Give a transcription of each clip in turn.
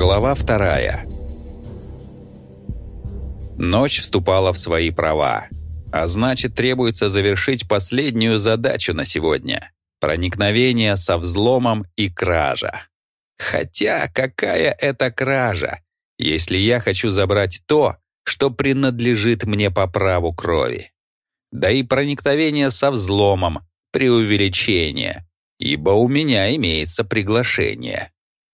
Глава вторая. Ночь вступала в свои права, а значит, требуется завершить последнюю задачу на сегодня — проникновение со взломом и кража. Хотя какая это кража, если я хочу забрать то, что принадлежит мне по праву крови? Да и проникновение со взломом — преувеличение, ибо у меня имеется приглашение.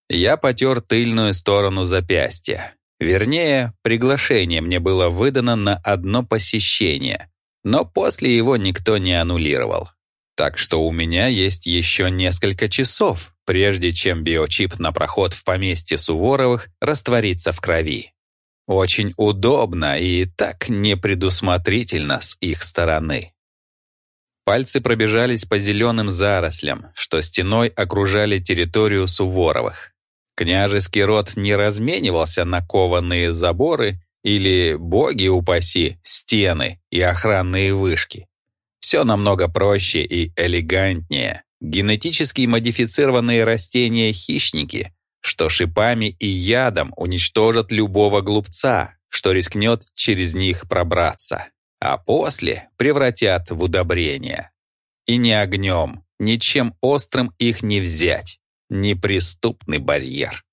Я потер тыльную сторону запястья. Вернее, приглашение мне было выдано на одно посещение, но после его никто не аннулировал. Так что у меня есть еще несколько часов, прежде чем биочип на проход в поместье Суворовых растворится в крови. Очень удобно и так непредусмотрительно с их стороны. Пальцы пробежались по зеленым зарослям, что стеной окружали территорию Суворовых. Княжеский род не разменивался на кованые заборы или, боги упаси, стены и охранные вышки. Все намного проще и элегантнее. Генетически модифицированные растения-хищники, что шипами и ядом уничтожат любого глупца, что рискнет через них пробраться, а после превратят в удобрение. И ни огнем, ничем острым их не взять неприступный барьер.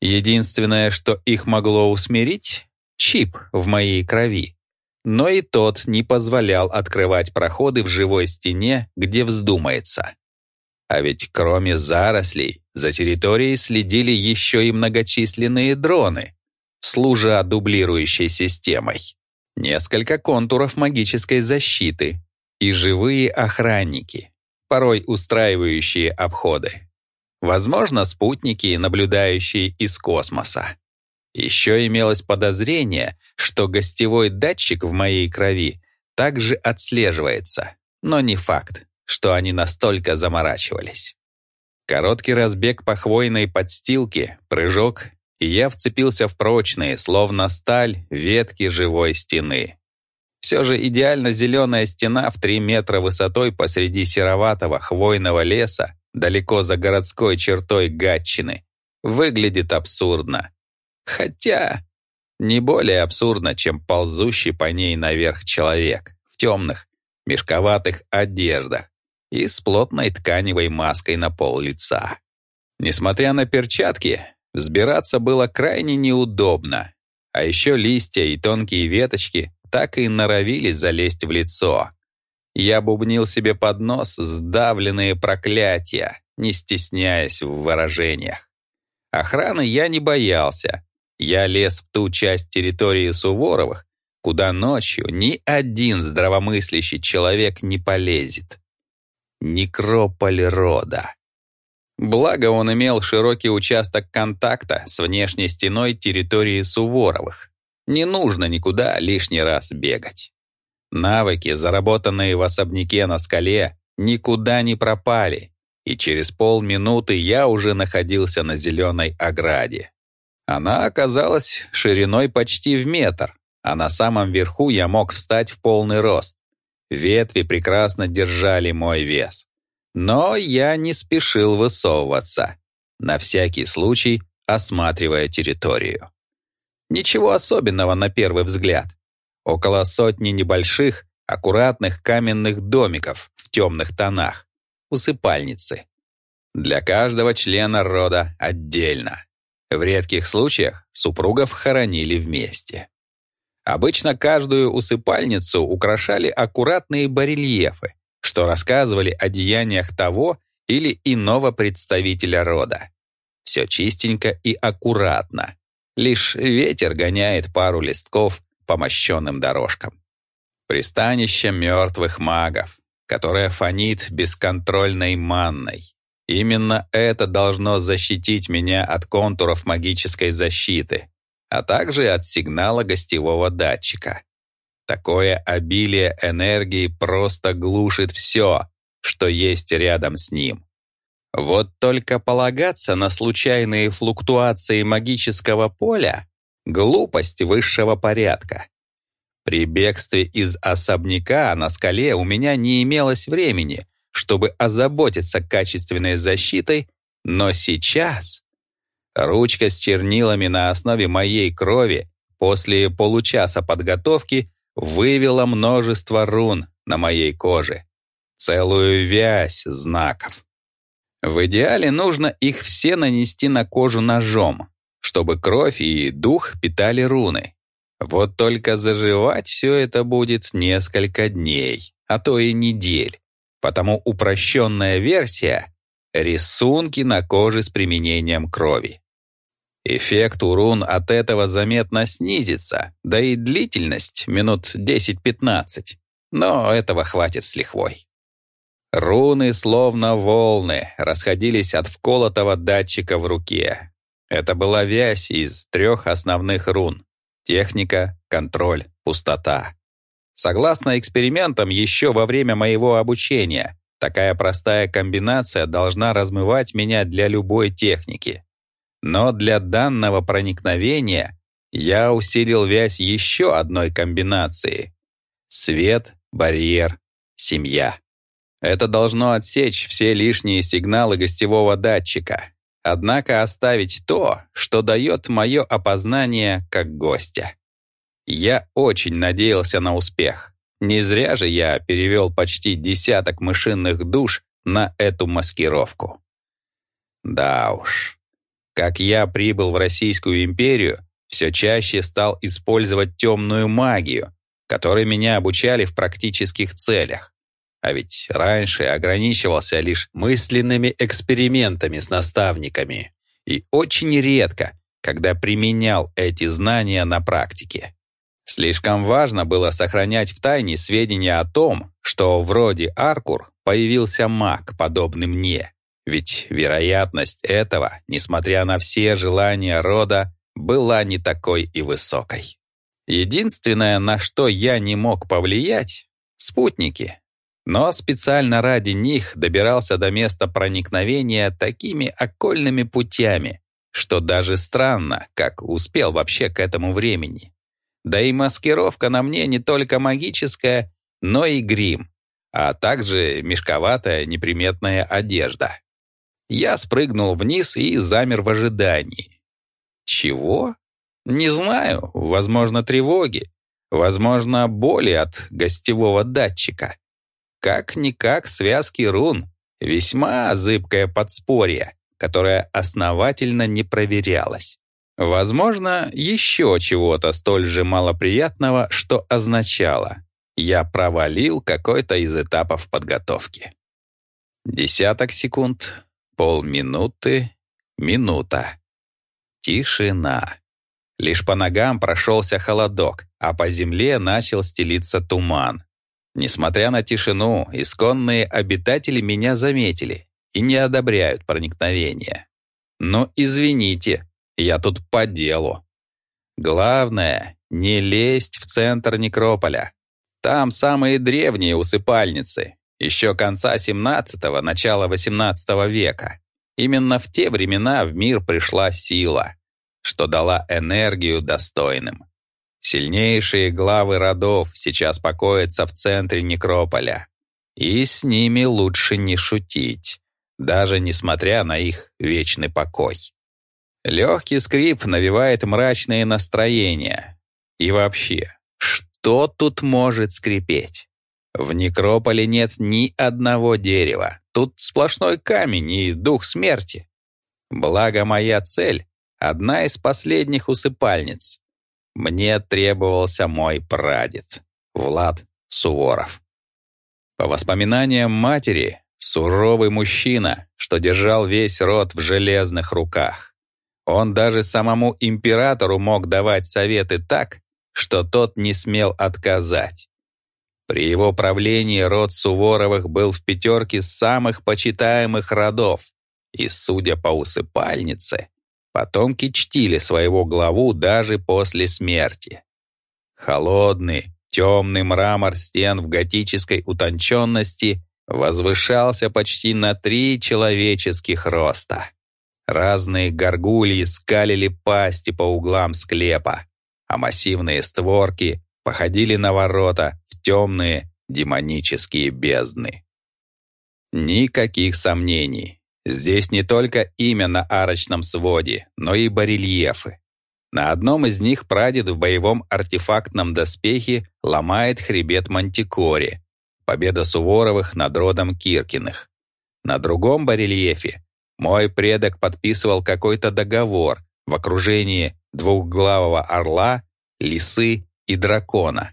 Единственное, что их могло усмирить — чип в моей крови. Но и тот не позволял открывать проходы в живой стене, где вздумается. А ведь кроме зарослей, за территорией следили еще и многочисленные дроны, служа дублирующей системой. Несколько контуров магической защиты и живые охранники, порой устраивающие обходы. Возможно, спутники, наблюдающие из космоса. Еще имелось подозрение, что гостевой датчик в моей крови также отслеживается, но не факт, что они настолько заморачивались. Короткий разбег по хвойной подстилке, прыжок, и я вцепился в прочные, словно сталь, ветки живой стены. Все же идеально зеленая стена в три метра высотой посреди сероватого хвойного леса далеко за городской чертой Гатчины, выглядит абсурдно. Хотя не более абсурдно, чем ползущий по ней наверх человек в темных, мешковатых одеждах и с плотной тканевой маской на пол лица. Несмотря на перчатки, взбираться было крайне неудобно, а еще листья и тонкие веточки так и норовили залезть в лицо. Я бубнил себе под нос сдавленные проклятия, не стесняясь в выражениях. Охраны я не боялся. Я лез в ту часть территории Суворовых, куда ночью ни один здравомыслящий человек не полезет. Некрополь рода. Благо он имел широкий участок контакта с внешней стеной территории Суворовых. Не нужно никуда лишний раз бегать. Навыки, заработанные в особняке на скале, никуда не пропали, и через полминуты я уже находился на зеленой ограде. Она оказалась шириной почти в метр, а на самом верху я мог встать в полный рост. Ветви прекрасно держали мой вес. Но я не спешил высовываться, на всякий случай осматривая территорию. Ничего особенного на первый взгляд. Около сотни небольших, аккуратных каменных домиков в темных тонах, усыпальницы. Для каждого члена рода отдельно. В редких случаях супругов хоронили вместе. Обычно каждую усыпальницу украшали аккуратные барельефы, что рассказывали о деяниях того или иного представителя рода. Все чистенько и аккуратно. Лишь ветер гоняет пару листков по мощенным дорожкам. Пристанище мертвых магов, которое фонит бесконтрольной манной. Именно это должно защитить меня от контуров магической защиты, а также от сигнала гостевого датчика. Такое обилие энергии просто глушит все, что есть рядом с ним. Вот только полагаться на случайные флуктуации магического поля Глупость высшего порядка. При бегстве из особняка на скале у меня не имелось времени, чтобы озаботиться качественной защитой, но сейчас... Ручка с чернилами на основе моей крови после получаса подготовки вывела множество рун на моей коже. Целую вязь знаков. В идеале нужно их все нанести на кожу ножом, чтобы кровь и дух питали руны. Вот только заживать все это будет несколько дней, а то и недель. Потому упрощенная версия — рисунки на коже с применением крови. Эффект у рун от этого заметно снизится, да и длительность минут 10-15, но этого хватит с лихвой. Руны, словно волны, расходились от вколотого датчика в руке. Это была вязь из трех основных рун — техника, контроль, пустота. Согласно экспериментам еще во время моего обучения, такая простая комбинация должна размывать меня для любой техники. Но для данного проникновения я усилил вязь еще одной комбинацией — свет, барьер, семья. Это должно отсечь все лишние сигналы гостевого датчика, однако оставить то, что дает мое опознание как гостя. Я очень надеялся на успех. Не зря же я перевел почти десяток мышиных душ на эту маскировку. Да уж. Как я прибыл в Российскую империю, все чаще стал использовать темную магию, которой меня обучали в практических целях. А ведь раньше ограничивался лишь мысленными экспериментами с наставниками и очень редко, когда применял эти знания на практике. Слишком важно было сохранять в тайне сведения о том, что вроде Аркур появился маг, подобный мне. Ведь вероятность этого, несмотря на все желания рода, была не такой и высокой. Единственное, на что я не мог повлиять — спутники. Но специально ради них добирался до места проникновения такими окольными путями, что даже странно, как успел вообще к этому времени. Да и маскировка на мне не только магическая, но и грим, а также мешковатая неприметная одежда. Я спрыгнул вниз и замер в ожидании. Чего? Не знаю, возможно, тревоги, возможно, боли от гостевого датчика. Как-никак связки рун — весьма зыбкое подспорье, которое основательно не проверялось. Возможно, еще чего-то столь же малоприятного, что означало «я провалил какой-то из этапов подготовки». Десяток секунд, полминуты, минута. Тишина. Лишь по ногам прошелся холодок, а по земле начал стелиться туман. Несмотря на тишину, исконные обитатели меня заметили и не одобряют проникновение. Но извините, я тут по делу. Главное — не лезть в центр некрополя. Там самые древние усыпальницы, еще конца 17-го, начала 18 века. Именно в те времена в мир пришла сила, что дала энергию достойным. Сильнейшие главы родов сейчас покоятся в центре некрополя. И с ними лучше не шутить, даже несмотря на их вечный покой. Легкий скрип навевает мрачное настроение. И вообще, что тут может скрипеть? В некрополе нет ни одного дерева. Тут сплошной камень и дух смерти. Благо моя цель — одна из последних усыпальниц. Мне требовался мой прадед, Влад Суворов. По воспоминаниям матери, суровый мужчина, что держал весь род в железных руках. Он даже самому императору мог давать советы так, что тот не смел отказать. При его правлении род Суворовых был в пятерке самых почитаемых родов, и, судя по усыпальнице, Потомки чтили своего главу даже после смерти. Холодный, темный мрамор стен в готической утонченности возвышался почти на три человеческих роста. Разные горгульи скалили пасти по углам склепа, а массивные створки походили на ворота в темные демонические бездны. Никаких сомнений. Здесь не только имя на арочном своде, но и барельефы. На одном из них прадед в боевом артефактном доспехе ломает хребет Мантикори, победа Суворовых над родом Киркиных. На другом барельефе мой предок подписывал какой-то договор в окружении двухглавого орла, лисы и дракона.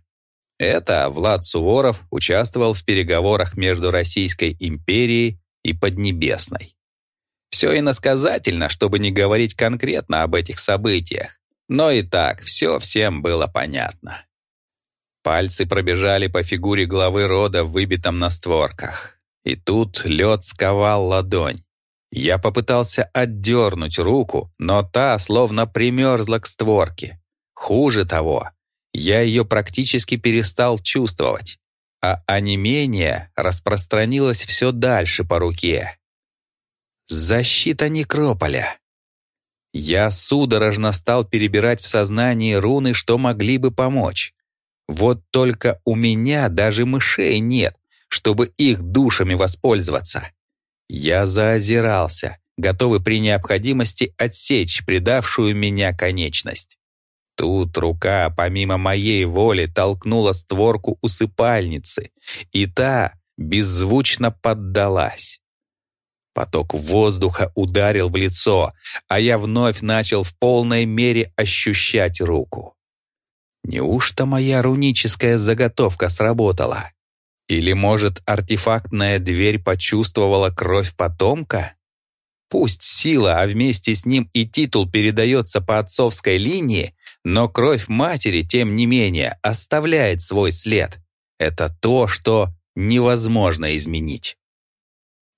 Это Влад Суворов участвовал в переговорах между Российской империей и Поднебесной. Все иносказательно, чтобы не говорить конкретно об этих событиях, но и так все всем было понятно. Пальцы пробежали по фигуре главы рода выбитом на створках. И тут лед сковал ладонь. Я попытался отдернуть руку, но та словно примерзла к створке. Хуже того, я ее практически перестал чувствовать, а онемение распространилось все дальше по руке. Защита некрополя. Я судорожно стал перебирать в сознании руны, что могли бы помочь. Вот только у меня даже мышей нет, чтобы их душами воспользоваться. Я заозирался, готовый при необходимости отсечь предавшую меня конечность. Тут рука, помимо моей воли, толкнула створку усыпальницы, и та беззвучно поддалась. Поток воздуха ударил в лицо, а я вновь начал в полной мере ощущать руку. Неужто моя руническая заготовка сработала? Или, может, артефактная дверь почувствовала кровь потомка? Пусть сила, а вместе с ним и титул передается по отцовской линии, но кровь матери, тем не менее, оставляет свой след. Это то, что невозможно изменить.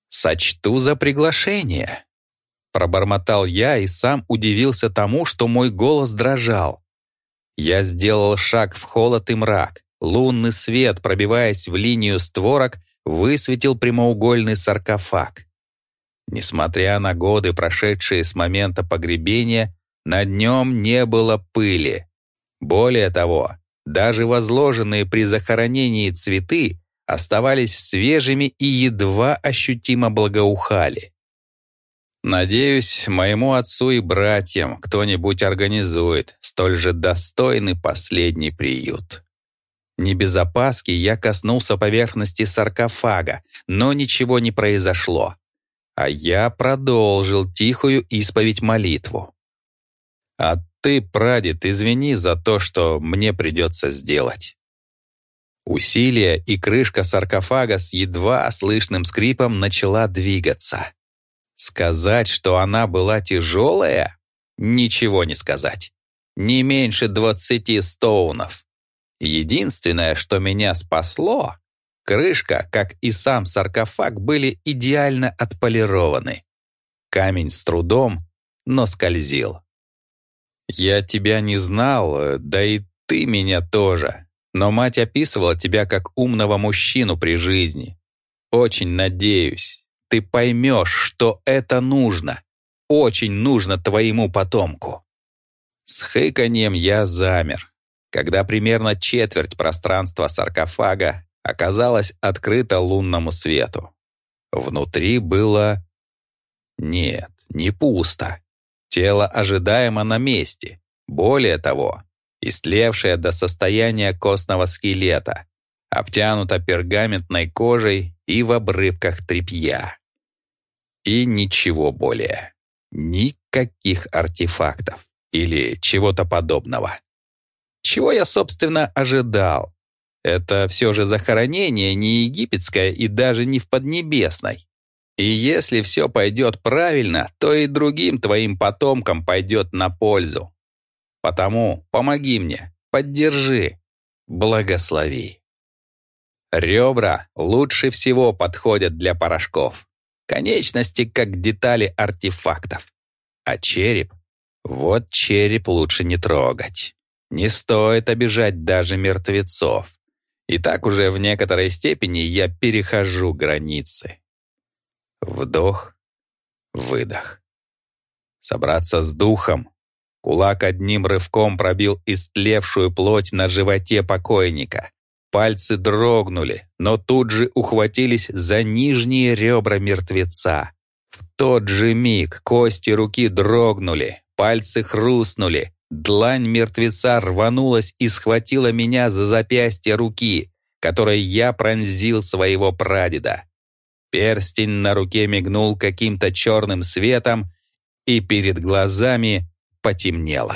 «Сочту за приглашение», — пробормотал я и сам удивился тому, что мой голос дрожал. Я сделал шаг в холод и мрак. Лунный свет, пробиваясь в линию створок, высветил прямоугольный саркофаг. Несмотря на годы, прошедшие с момента погребения, на нем не было пыли. Более того, даже возложенные при захоронении цветы оставались свежими и едва ощутимо благоухали. Надеюсь, моему отцу и братьям кто-нибудь организует столь же достойный последний приют. Не без опаски я коснулся поверхности саркофага, но ничего не произошло. А я продолжил тихую исповедь молитву. «А ты, прадед, извини за то, что мне придется сделать». Усилие, и крышка саркофага с едва слышным скрипом начала двигаться. Сказать, что она была тяжелая? Ничего не сказать. Не меньше двадцати стоунов. Единственное, что меня спасло, крышка, как и сам саркофаг, были идеально отполированы. Камень с трудом, но скользил. «Я тебя не знал, да и ты меня тоже, но мать описывала тебя как умного мужчину при жизни. Очень надеюсь, ты поймешь, что это нужно, очень нужно твоему потомку». С хыканьем я замер, когда примерно четверть пространства саркофага оказалась открыта лунному свету. Внутри было... Нет, не пусто. Тело ожидаемо на месте. Более того, истлевшее до состояния костного скелета, обтянуто пергаментной кожей и в обрывках тряпья. И ничего более. Никаких артефактов или чего-то подобного. Чего я, собственно, ожидал? Это все же захоронение не египетское и даже не в Поднебесной. И если все пойдет правильно, то и другим твоим потомкам пойдет на пользу. Потому помоги мне, поддержи, благослови. Ребра лучше всего подходят для порошков. Конечности как детали артефактов. А череп? Вот череп лучше не трогать. Не стоит обижать даже мертвецов. И так уже в некоторой степени я перехожу границы. Вдох, выдох. Собраться с духом. Кулак одним рывком пробил истлевшую плоть на животе покойника. Пальцы дрогнули, но тут же ухватились за нижние ребра мертвеца. В тот же миг кости руки дрогнули, пальцы хрустнули, длань мертвеца рванулась и схватила меня за запястье руки, которой я пронзил своего прадеда. Перстень на руке мигнул каким-то черным светом, и перед глазами потемнело.